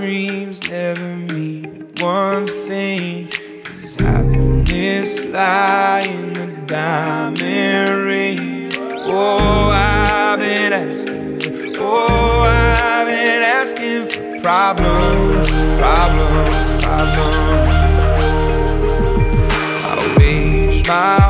dreams never mean one thing. Cause happiness lies in a diamond ring. Oh, I've been asking. Oh, I've been asking for problems, problems, problems. I'll raise my